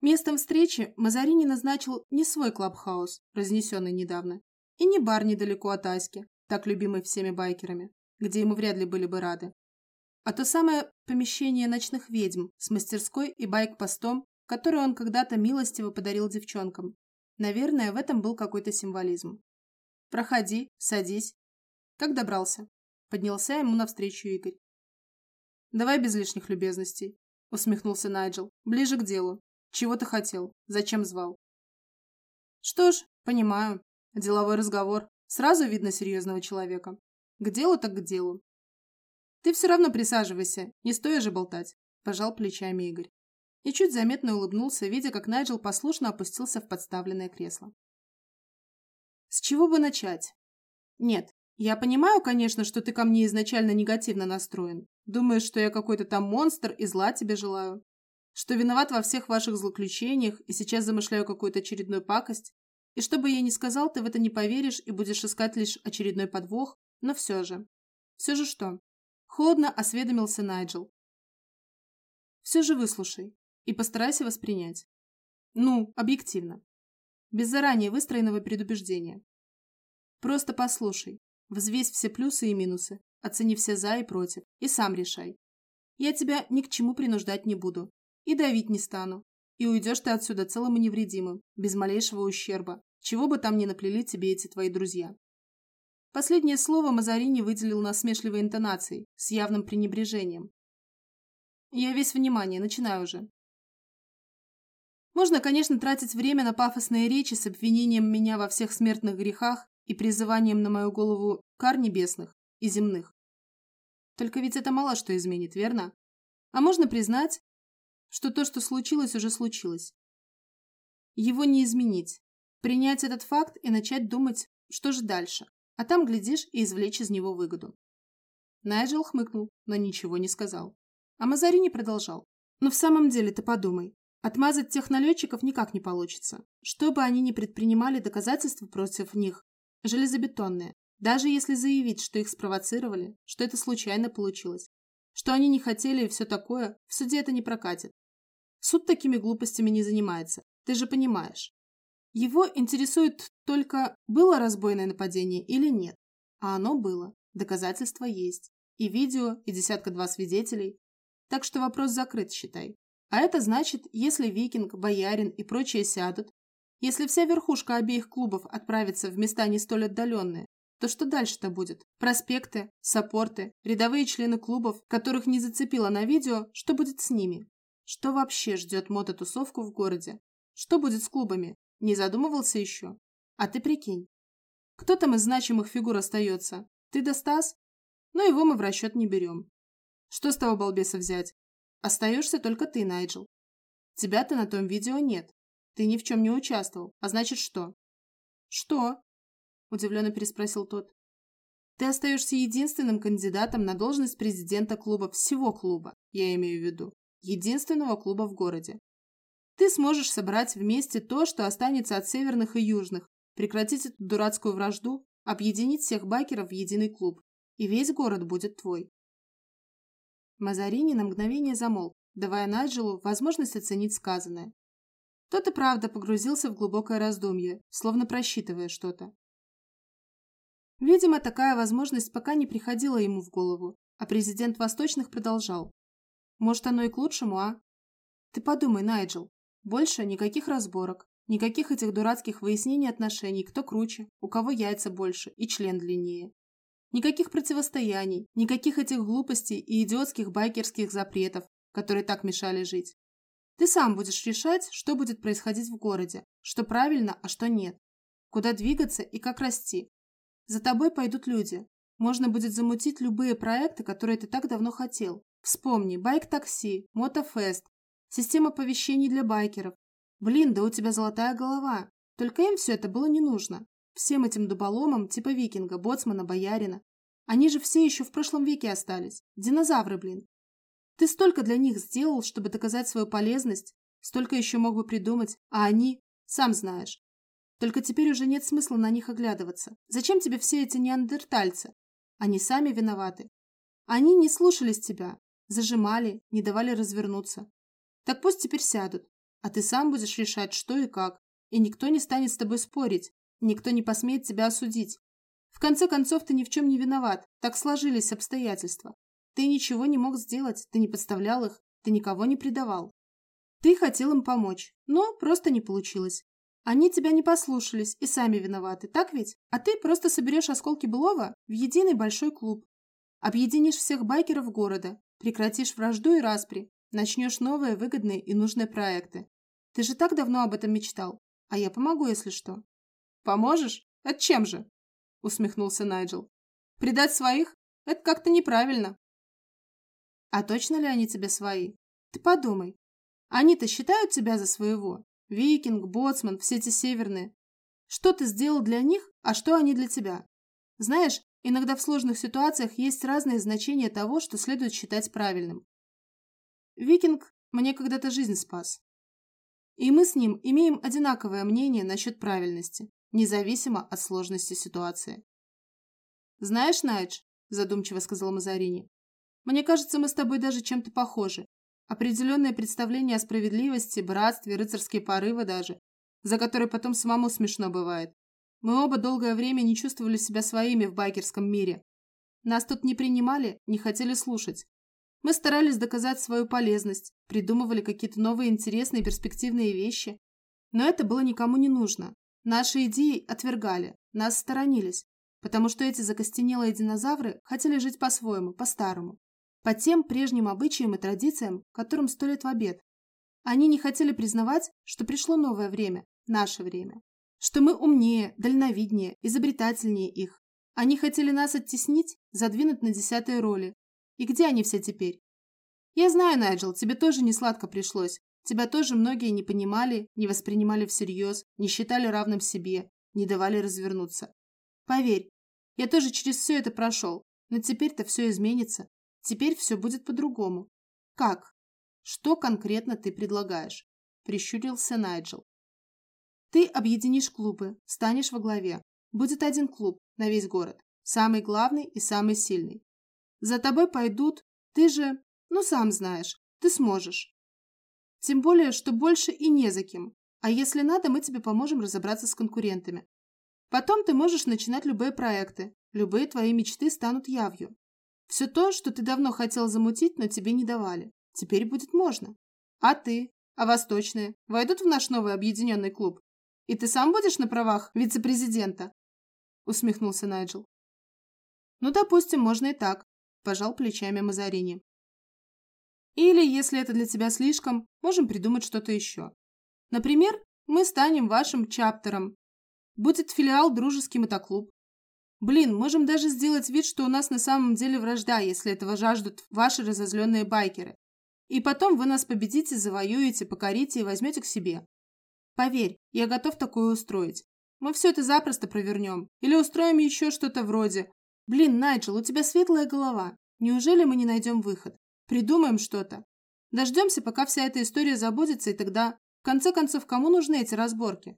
Местом встречи Мазарини назначил не свой клабхаус, разнесенный недавно, и не бар недалеко от Аськи, так любимый всеми байкерами, где ему вряд ли были бы рады, а то самое помещение ночных ведьм с мастерской и байк-постом, которое он когда-то милостиво подарил девчонкам. Наверное, в этом был какой-то символизм. «Проходи, садись». «Как добрался?» Поднялся ему навстречу Игорь. «Давай без лишних любезностей», — усмехнулся Найджел. «Ближе к делу. Чего ты хотел? Зачем звал?» «Что ж, понимаю. Деловой разговор. Сразу видно серьезного человека. К делу так к делу. Ты все равно присаживайся, не стоя же болтать», – пожал плечами Игорь. И чуть заметно улыбнулся, видя, как Найджел послушно опустился в подставленное кресло. «С чего бы начать?» «Нет, я понимаю, конечно, что ты ко мне изначально негативно настроен. Думаешь, что я какой-то там монстр и зла тебе желаю. Что виноват во всех ваших злоключениях и сейчас замышляю какую-то очередную пакость. И что бы я ни сказал, ты в это не поверишь и будешь искать лишь очередной подвох, но все же. Все же что? Холодно осведомился Найджел. Все же выслушай и постарайся воспринять. Ну, объективно. Без заранее выстроенного предубеждения. Просто послушай, взвесь все плюсы и минусы, оцени все за и против, и сам решай. Я тебя ни к чему принуждать не буду, и давить не стану, и уйдешь ты отсюда целым и невредимым, без малейшего ущерба, чего бы там ни наплели тебе эти твои друзья. Последнее слово Мазарини выделил насмешливой интонацией, с явным пренебрежением. «Я весь внимание, начинаю уже». Можно, конечно, тратить время на пафосные речи с обвинением меня во всех смертных грехах и призыванием на мою голову кар небесных и земных. Только ведь это мало что изменит, верно? А можно признать, что то, что случилось, уже случилось. Его не изменить. Принять этот факт и начать думать, что же дальше. А там, глядишь, и извлечь из него выгоду. Найджел хмыкнул, но ничего не сказал. А Мазарини продолжал. Но в самом деле ты подумай. Отмазать тех налетчиков никак не получится. Что бы они ни предпринимали, доказательства против них железобетонные. Даже если заявить, что их спровоцировали, что это случайно получилось, что они не хотели и все такое, в суде это не прокатит. Суд такими глупостями не занимается, ты же понимаешь. Его интересует только, было разбойное нападение или нет. А оно было. Доказательства есть. И видео, и десятка-два свидетелей. Так что вопрос закрыт, считай. А это значит, если Викинг, Боярин и прочие сядут, если вся верхушка обеих клубов отправится в места не столь отдаленные, то что дальше-то будет? Проспекты, саппорты, рядовые члены клубов, которых не зацепило на видео, что будет с ними? Что вообще ждет мототусовку в городе? Что будет с клубами? Не задумывался еще? А ты прикинь. Кто там из значимых фигур остается? Ты да Стас? Но его мы в расчет не берем. Что с того балбеса взять? Остаешься только ты, Найджел. Тебя-то на том видео нет. Ты ни в чем не участвовал. А значит что? Что? Удивленно переспросил тот. Ты остаешься единственным кандидатом на должность президента клуба, всего клуба, я имею в виду. Единственного клуба в городе. Ты сможешь собрать вместе то, что останется от северных и южных, прекратить эту дурацкую вражду, объединить всех байкеров в единый клуб, и весь город будет твой. Мазарини на мгновение замолк, давая Наджелу возможность оценить сказанное. Тот и правда погрузился в глубокое раздумье, словно просчитывая что-то. Видимо, такая возможность пока не приходила ему в голову, а президент Восточных продолжал. Может, оно и к лучшему, а? Ты подумай, Найджел, больше никаких разборок, никаких этих дурацких выяснений отношений, кто круче, у кого яйца больше и член длиннее. Никаких противостояний, никаких этих глупостей и идиотских байкерских запретов, которые так мешали жить. Ты сам будешь решать, что будет происходить в городе, что правильно, а что нет, куда двигаться и как расти. За тобой пойдут люди. Можно будет замутить любые проекты, которые ты так давно хотел. Вспомни, байк-такси, мотофест, Система оповещений для байкеров. Блин, да у тебя золотая голова. Только им все это было не нужно. Всем этим дуболомам, типа викинга, боцмана, боярина. Они же все еще в прошлом веке остались. Динозавры, блин. Ты столько для них сделал, чтобы доказать свою полезность, столько еще мог бы придумать, а они, сам знаешь. Только теперь уже нет смысла на них оглядываться. Зачем тебе все эти неандертальцы? Они сами виноваты. Они не слушались тебя, зажимали, не давали развернуться. Так пусть теперь сядут. а ты сам будешь решать, что и как. И никто не станет с тобой спорить, никто не посмеет тебя осудить. В конце концов, ты ни в чем не виноват, так сложились обстоятельства. Ты ничего не мог сделать, ты не подставлял их, ты никого не предавал. Ты хотел им помочь, но просто не получилось. Они тебя не послушались и сами виноваты, так ведь? А ты просто соберешь осколки былого в единый большой клуб. Объединишь всех байкеров города, прекратишь вражду и распри, начнешь новые выгодные и нужные проекты. Ты же так давно об этом мечтал, а я помогу, если что. Поможешь? Это чем же? Усмехнулся Найджел. Предать своих? Это как-то неправильно. А точно ли они тебе свои? Ты подумай. Они-то считают тебя за своего? Викинг, Боцман, все эти северные. Что ты сделал для них, а что они для тебя? Знаешь, иногда в сложных ситуациях есть разные значения того, что следует считать правильным. Викинг мне когда-то жизнь спас. И мы с ним имеем одинаковое мнение насчет правильности, независимо от сложности ситуации. «Знаешь, Найдж», – задумчиво сказал Мазарини, – «мне кажется, мы с тобой даже чем-то похожи. Определенное представление о справедливости, братстве, рыцарские порывы даже, за которые потом самому смешно бывает. Мы оба долгое время не чувствовали себя своими в байкерском мире. Нас тут не принимали, не хотели слушать. Мы старались доказать свою полезность, придумывали какие-то новые интересные перспективные вещи. Но это было никому не нужно. Наши идеи отвергали, нас сторонились, потому что эти закостенелые динозавры хотели жить по-своему, по-старому по тем прежним обычаям и традициям, которым сто лет в обед. Они не хотели признавать, что пришло новое время, наше время, что мы умнее, дальновиднее, изобретательнее их. Они хотели нас оттеснить, задвинуть на десятые роли. И где они все теперь? Я знаю, Найджел, тебе тоже не сладко пришлось. Тебя тоже многие не понимали, не воспринимали всерьез, не считали равным себе, не давали развернуться. Поверь, я тоже через все это прошел, но теперь-то все изменится. Теперь все будет по-другому. Как? Что конкретно ты предлагаешь? Прищурился Найджел. Ты объединишь клубы, станешь во главе. Будет один клуб на весь город. Самый главный и самый сильный. За тобой пойдут. Ты же, ну сам знаешь, ты сможешь. Тем более, что больше и не за кем. А если надо, мы тебе поможем разобраться с конкурентами. Потом ты можешь начинать любые проекты. Любые твои мечты станут явью. Все то, что ты давно хотел замутить, но тебе не давали. Теперь будет можно. А ты? А восточные? Войдут в наш новый объединенный клуб? И ты сам будешь на правах вице-президента?» Усмехнулся Найджел. «Ну, допустим, можно и так», – пожал плечами Мазарини. «Или, если это для тебя слишком, можем придумать что-то еще. Например, мы станем вашим чаптером. Будет филиал «Дружеский мотоклуб». Блин, можем даже сделать вид, что у нас на самом деле вражда, если этого жаждут ваши разозленные байкеры. И потом вы нас победите, завоюете, покорите и возьмете к себе. Поверь, я готов такое устроить. Мы все это запросто провернем. Или устроим еще что-то вроде. Блин, Найджел, у тебя светлая голова. Неужели мы не найдем выход? Придумаем что-то. Дождемся, пока вся эта история забудется, и тогда, в конце концов, кому нужны эти разборки?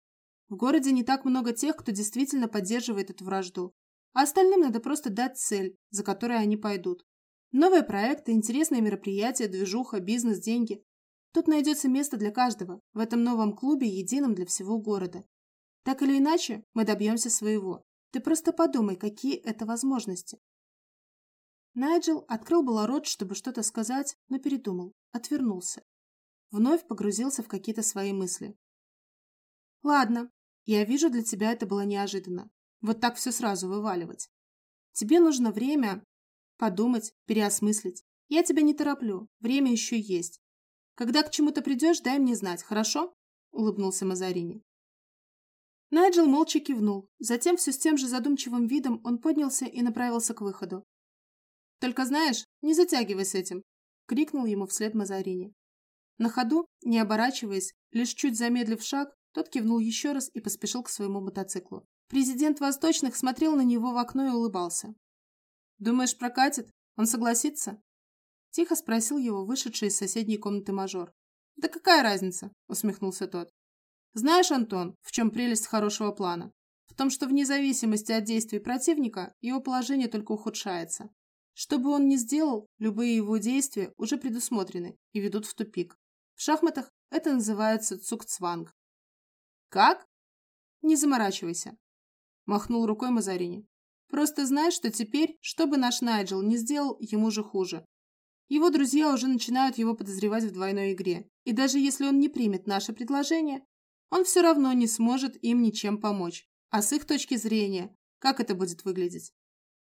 В городе не так много тех, кто действительно поддерживает эту вражду. А остальным надо просто дать цель, за которой они пойдут. Новые проекты, интересные мероприятия, движуха, бизнес, деньги. Тут найдется место для каждого, в этом новом клубе, едином для всего города. Так или иначе, мы добьемся своего. Ты просто подумай, какие это возможности. Найджел открыл было рот, чтобы что-то сказать, но передумал, отвернулся. Вновь погрузился в какие-то свои мысли. «Ладно, я вижу, для тебя это было неожиданно. Вот так все сразу вываливать. Тебе нужно время подумать, переосмыслить. Я тебя не тороплю, время еще есть. Когда к чему-то придешь, дай мне знать, хорошо?» – улыбнулся Мазарини. Найджел молча кивнул. Затем все с тем же задумчивым видом он поднялся и направился к выходу. «Только знаешь, не затягивай с этим!» – крикнул ему вслед Мазарини. На ходу, не оборачиваясь, лишь чуть замедлив шаг, тот кивнул еще раз и поспешил к своему мотоциклу. Президент Восточных смотрел на него в окно и улыбался. «Думаешь, прокатит? Он согласится?» Тихо спросил его вышедший из соседней комнаты мажор. «Да какая разница?» – усмехнулся тот. «Знаешь, Антон, в чем прелесть хорошего плана? В том, что вне зависимости от действий противника, его положение только ухудшается. Что бы он ни сделал, любые его действия уже предусмотрены и ведут в тупик. В шахматах это называется цукцванг. Как? Не заморачивайся. Махнул рукой Мазарини. Просто знай, что теперь, что бы наш Найджел не сделал, ему же хуже. Его друзья уже начинают его подозревать в двойной игре. И даже если он не примет наше предложение, он все равно не сможет им ничем помочь. А с их точки зрения, как это будет выглядеть?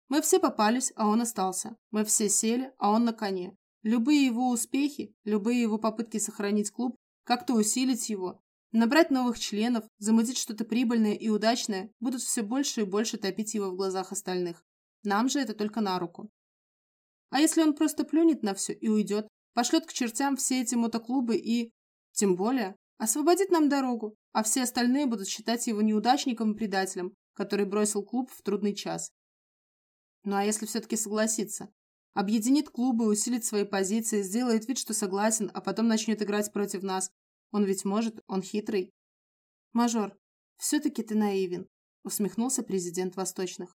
Мы все попались, а он остался. Мы все сели, а он на коне. Любые его успехи, любые его попытки сохранить клуб, как-то усилить его, набрать новых членов, замутить что-то прибыльное и удачное, будут все больше и больше топить его в глазах остальных. Нам же это только на руку. А если он просто плюнет на все и уйдет, пошлет к чертям все эти мотоклубы и... Тем более, освободит нам дорогу, а все остальные будут считать его неудачником и предателем, который бросил клуб в трудный час. Ну а если все-таки согласится? Объединит клубы, усилит свои позиции, сделает вид, что согласен, а потом начнет играть против нас. Он ведь может, он хитрый. Мажор, все-таки ты наивен, усмехнулся президент Восточных.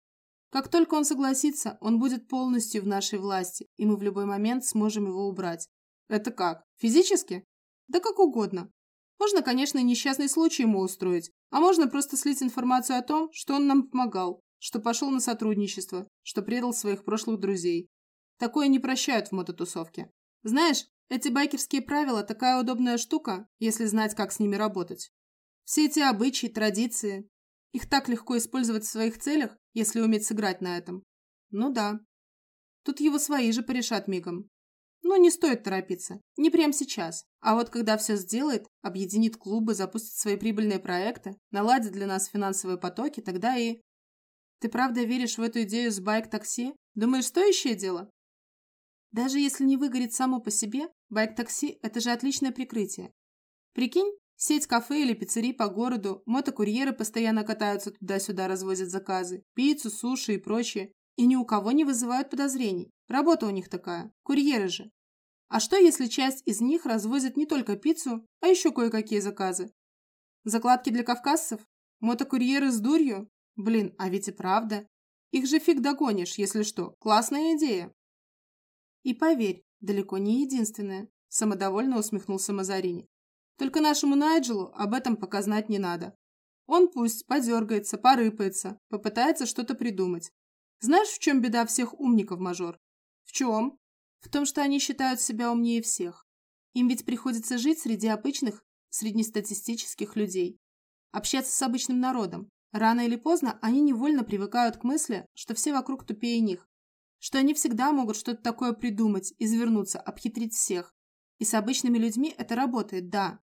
Как только он согласится, он будет полностью в нашей власти, и мы в любой момент сможем его убрать. Это как? Физически? Да как угодно. Можно, конечно, несчастный случай ему устроить, а можно просто слить информацию о том, что он нам помогал, что пошел на сотрудничество, что предал своих прошлых друзей. Такое не прощают в мототусовке. Знаешь, эти байкерские правила – такая удобная штука, если знать, как с ними работать. Все эти обычаи, традиции, их так легко использовать в своих целях, если уметь сыграть на этом. Ну да. Тут его свои же порешат мигом. Но не стоит торопиться. Не прямо сейчас. А вот когда все сделает, объединит клубы, запустит свои прибыльные проекты, наладит для нас финансовые потоки, тогда и... Ты правда веришь в эту идею с байк-такси? Думаешь, стоящее дело? Даже если не выгорит само по себе, байк-такси – это же отличное прикрытие. Прикинь, сеть кафе или пиццерий по городу, мотокурьеры постоянно катаются туда-сюда, развозят заказы, пиццу, суши и прочее, и ни у кого не вызывают подозрений. Работа у них такая, курьеры же. А что, если часть из них развозит не только пиццу, а еще кое-какие заказы? Закладки для кавказцев? Мотокурьеры с дурью? Блин, а ведь и правда. Их же фиг догонишь, если что. Классная идея. И поверь, далеко не единственная, самодовольно усмехнулся Мазарини. Только нашему Найджелу об этом пока знать не надо. Он пусть подергается, порыпается, попытается что-то придумать. Знаешь, в чем беда всех умников, мажор? В чем? В том, что они считают себя умнее всех. Им ведь приходится жить среди обычных, среднестатистических людей. Общаться с обычным народом. Рано или поздно они невольно привыкают к мысли, что все вокруг тупее них, что они всегда могут что-то такое придумать, извернуться, обхитрить всех. И с обычными людьми это работает, да.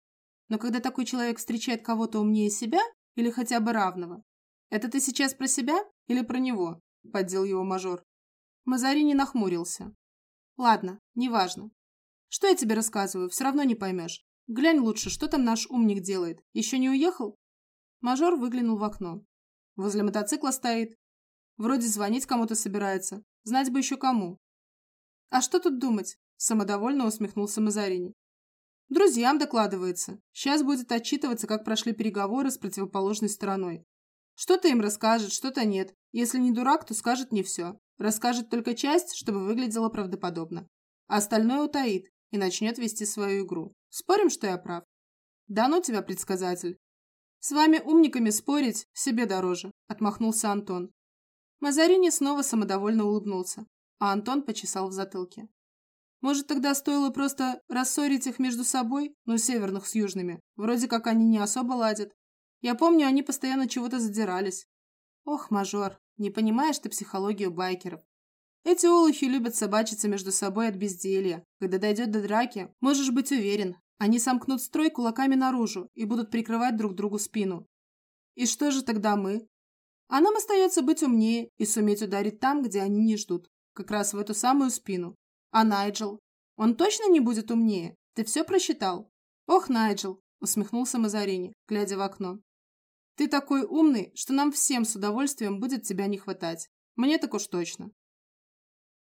Но когда такой человек встречает кого-то умнее себя или хотя бы равного, это ты сейчас про себя или про него? Поддел его мажор. Мазарини нахмурился. Ладно, неважно. Что я тебе рассказываю, все равно не поймешь. Глянь лучше, что там наш умник делает. Еще не уехал? Мажор выглянул в окно. Возле мотоцикла стоит. Вроде звонить кому-то собирается. Знать бы еще кому. А что тут думать? Самодовольно усмехнулся Мазарини. Друзьям докладывается. Сейчас будет отчитываться, как прошли переговоры с противоположной стороной. Что-то им расскажет, что-то нет. Если не дурак, то скажет не все. Расскажет только часть, чтобы выглядело правдоподобно. А остальное утаит и начнет вести свою игру. Спорим, что я прав? Да ну тебя, предсказатель. «С вами умниками спорить себе дороже», – отмахнулся Антон. Мазарини снова самодовольно улыбнулся, а Антон почесал в затылке. «Может, тогда стоило просто рассорить их между собой, ну, северных с южными? Вроде как они не особо ладят. Я помню, они постоянно чего-то задирались. Ох, мажор, не понимаешь ты психологию байкеров. Эти олухи любят собачиться между собой от безделья. Когда дойдет до драки, можешь быть уверен, они сомкнут строй кулаками наружу и будут прикрывать друг другу спину. И что же тогда мы? А нам остается быть умнее и суметь ударить там, где они не ждут. Как раз в эту самую спину. А Найджел? Он точно не будет умнее? Ты все просчитал? Ох, Найджел, усмехнулся Мазарини, глядя в окно. Ты такой умный, что нам всем с удовольствием будет тебя не хватать. Мне так уж точно.